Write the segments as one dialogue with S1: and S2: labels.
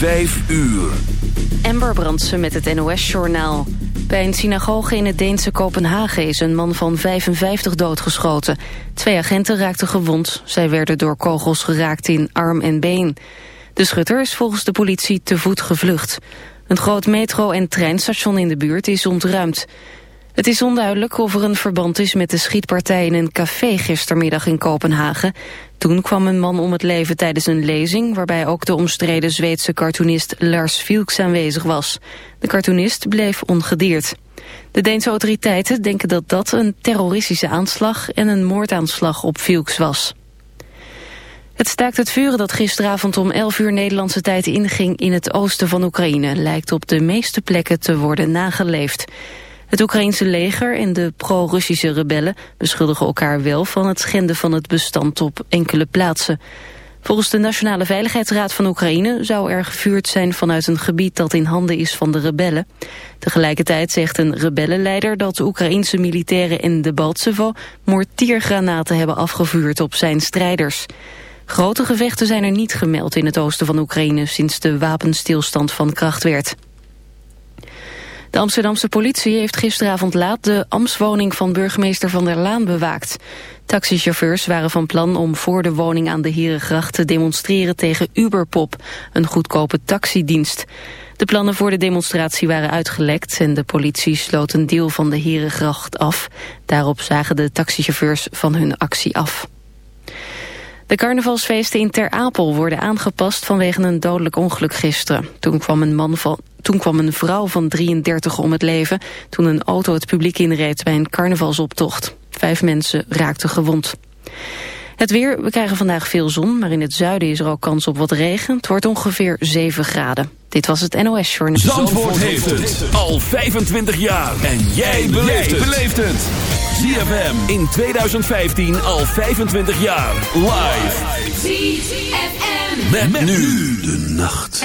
S1: Vijf uur.
S2: Ember Brandsen met het NOS-journaal. Bij een synagoge in het Deense Kopenhagen is een man van 55 doodgeschoten. Twee agenten raakten gewond. Zij werden door kogels geraakt in arm en been. De schutter is volgens de politie te voet gevlucht. Een groot metro- en treinstation in de buurt is ontruimd. Het is onduidelijk of er een verband is met de schietpartij in een café gistermiddag in Kopenhagen. Toen kwam een man om het leven tijdens een lezing... waarbij ook de omstreden Zweedse cartoonist Lars Vilks aanwezig was. De cartoonist bleef ongedeerd. De Deense autoriteiten denken dat dat een terroristische aanslag... en een moordaanslag op Vilks was. Het staakt het vuren dat gisteravond om 11 uur Nederlandse tijd inging... in het oosten van Oekraïne lijkt op de meeste plekken te worden nageleefd. Het Oekraïense leger en de pro-Russische rebellen beschuldigen elkaar wel van het schenden van het bestand op enkele plaatsen. Volgens de Nationale Veiligheidsraad van Oekraïne zou er gevuurd zijn vanuit een gebied dat in handen is van de rebellen. Tegelijkertijd zegt een rebellenleider dat de Oekraïense militairen in de Baltsevo mortiergranaten hebben afgevuurd op zijn strijders. Grote gevechten zijn er niet gemeld in het oosten van Oekraïne sinds de wapenstilstand van kracht werd. De Amsterdamse politie heeft gisteravond laat de ambtswoning van burgemeester Van der Laan bewaakt. Taxichauffeurs waren van plan om voor de woning aan de Herengracht te demonstreren tegen Uberpop, een goedkope taxidienst. De plannen voor de demonstratie waren uitgelekt en de politie sloot een deel van de Herengracht af. Daarop zagen de taxichauffeurs van hun actie af. De carnavalsfeesten in Ter Apel worden aangepast vanwege een dodelijk ongeluk gisteren. Toen kwam een, man van, toen kwam een vrouw van 33 om het leven toen een auto het publiek inreed bij een carnavalsoptocht. Vijf mensen raakten gewond. Het weer, we krijgen vandaag veel zon, maar in het zuiden is er ook kans op wat regen. Het wordt ongeveer 7 graden. Dit was het NOS Journal.
S1: Zandvoort, heeft het al 25 jaar. En jij beleeft het. ZFM in 2015 al 25 jaar. Live.
S3: ZFM.
S1: Met, nu de nacht.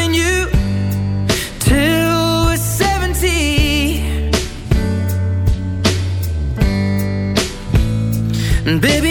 S4: Baby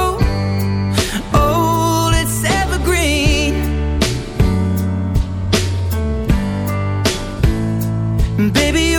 S5: baby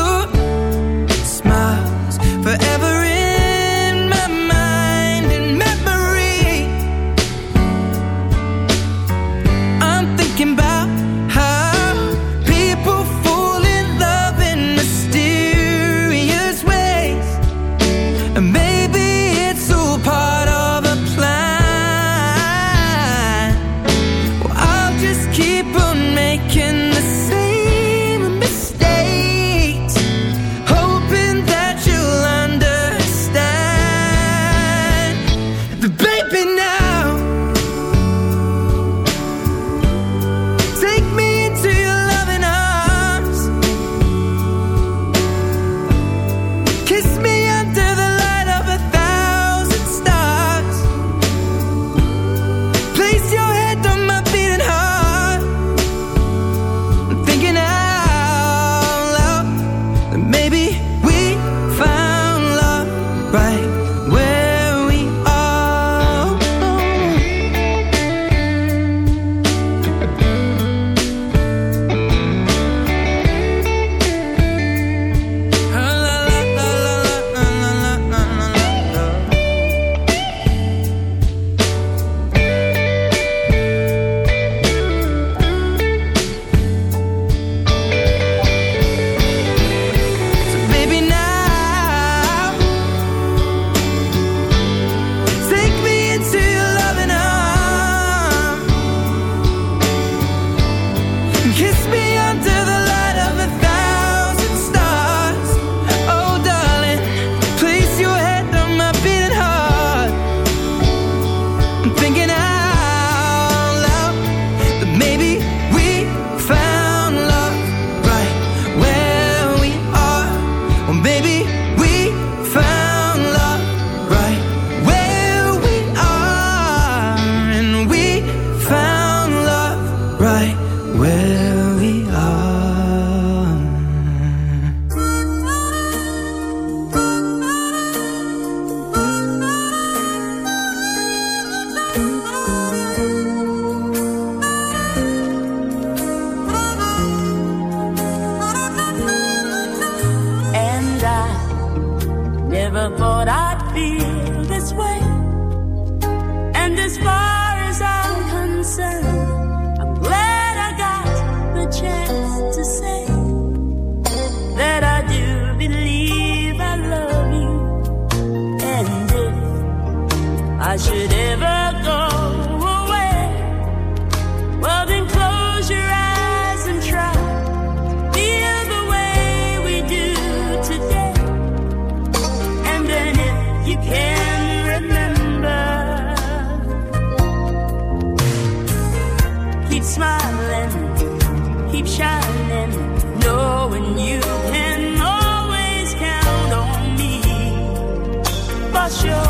S5: sure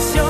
S6: все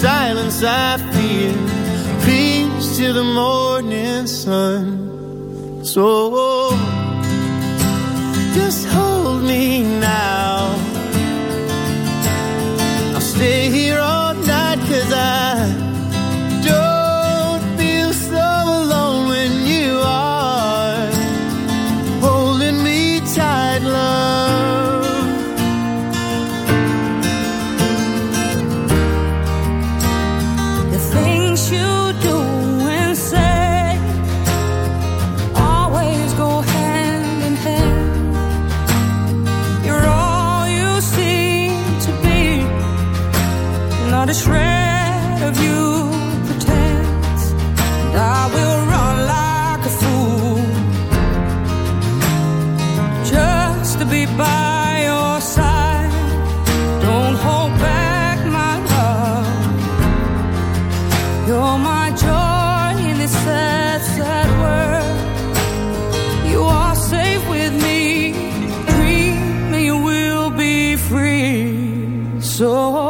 S7: silence I fear. Peace to the morning sun. So. so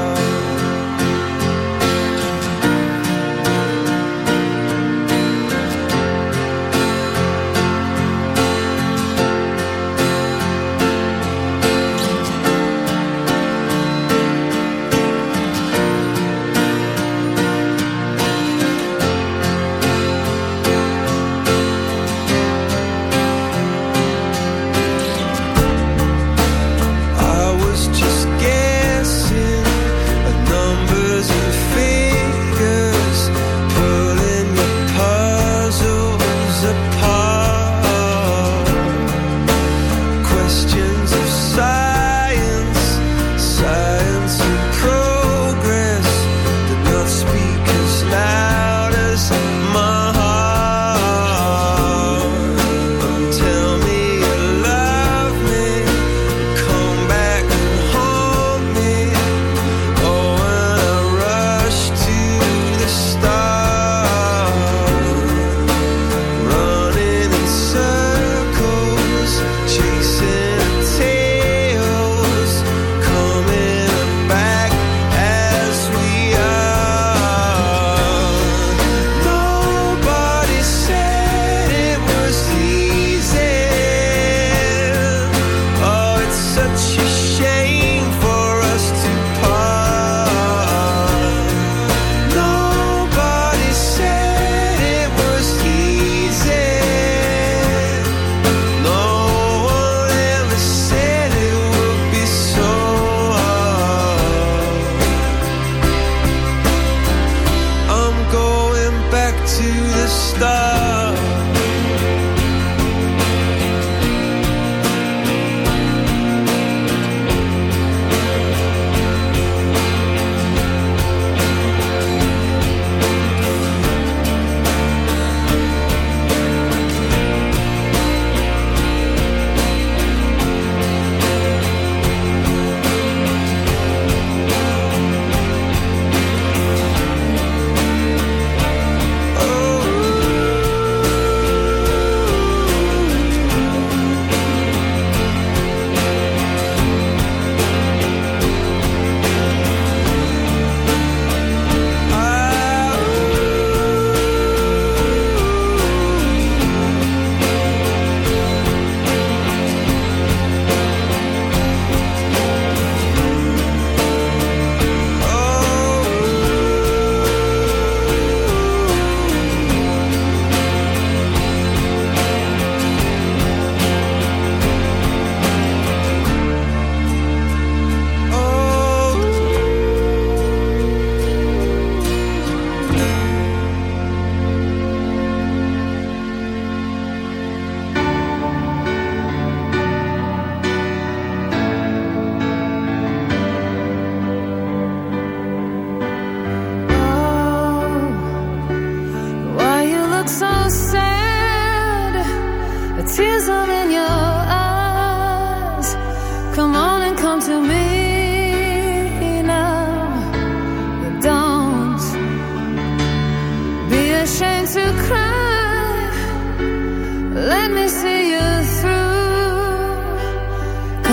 S8: to the
S9: stars.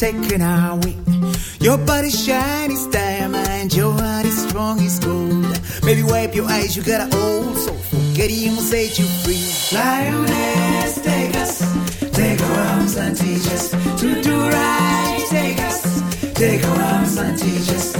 S9: taking our
S10: way. Your body shiny as diamond, your heart is strong as gold. Maybe wipe your eyes, you got an old soul. Forget him will set you free. Lioness, take us, take our arms and teach us to do right. Take us, take our arms and teach us.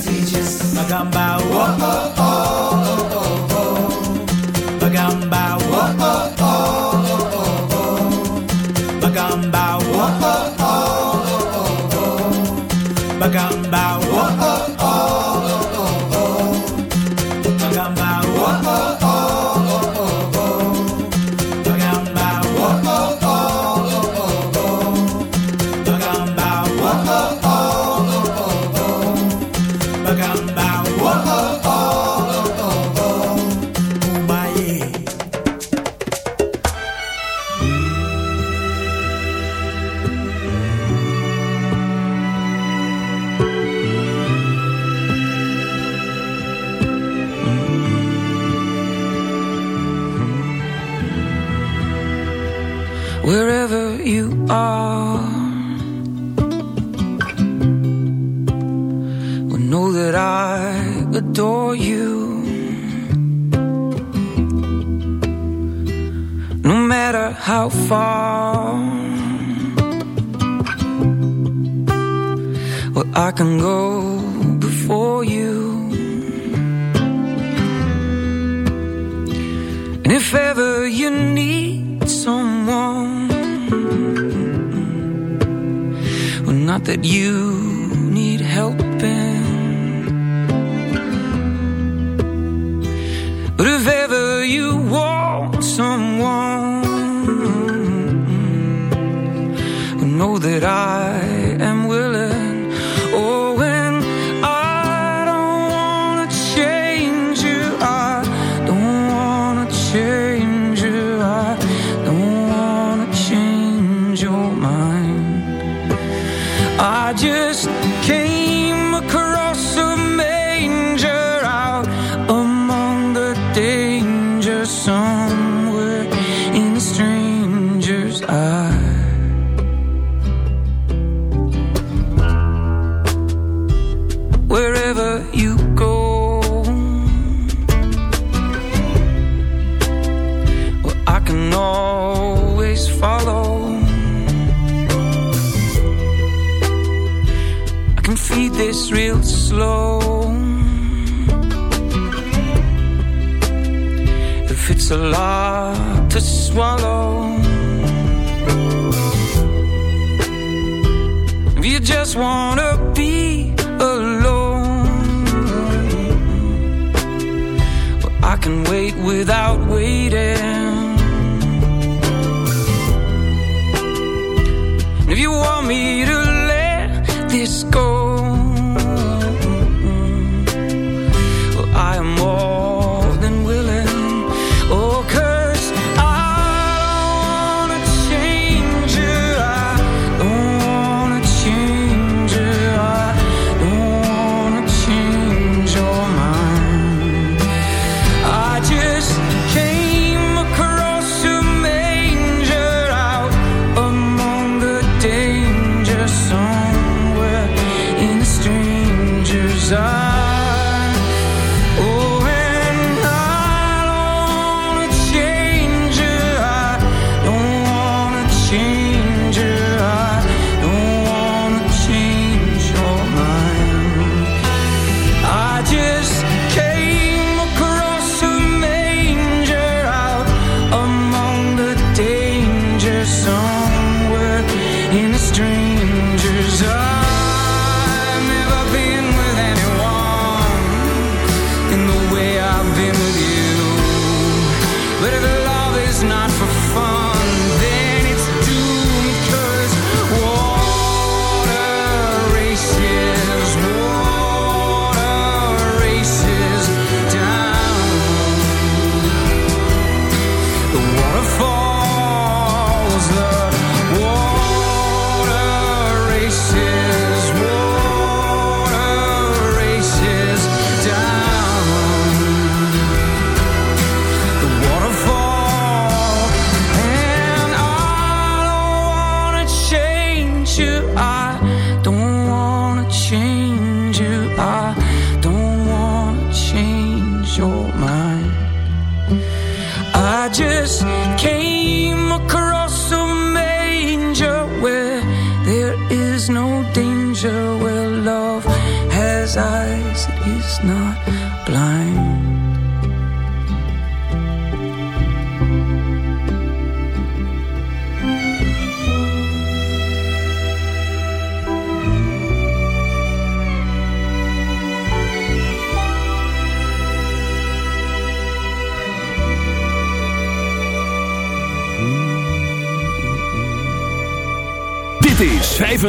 S10: teachers. Magamba, whoa, oh, oh.
S1: one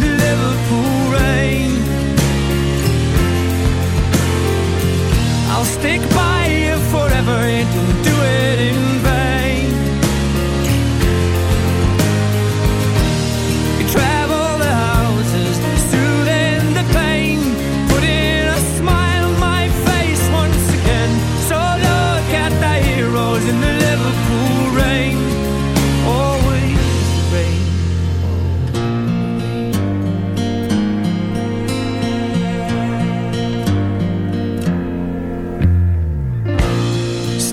S11: Liverpool rain. I'll stick by you forever and do it in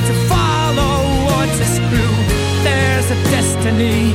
S11: To follow or to screw. There's a destiny,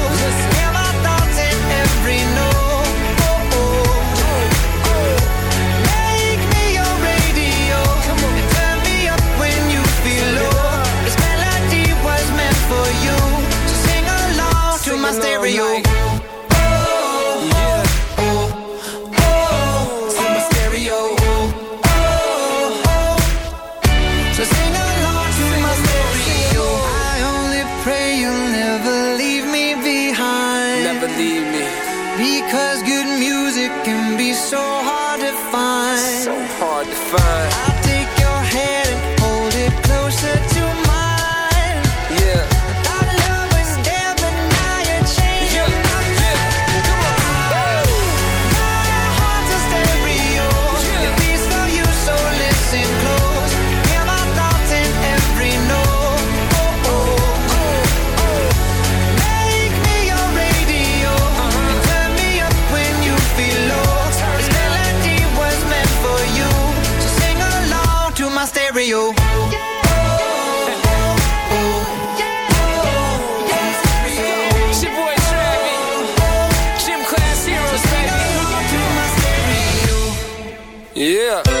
S12: Yeah.